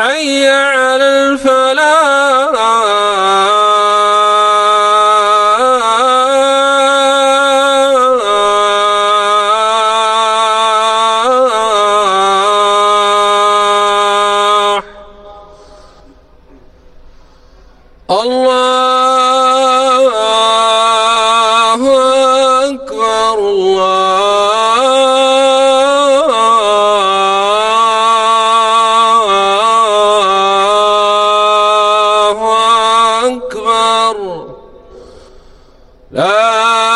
حي على الفلاح. الله لا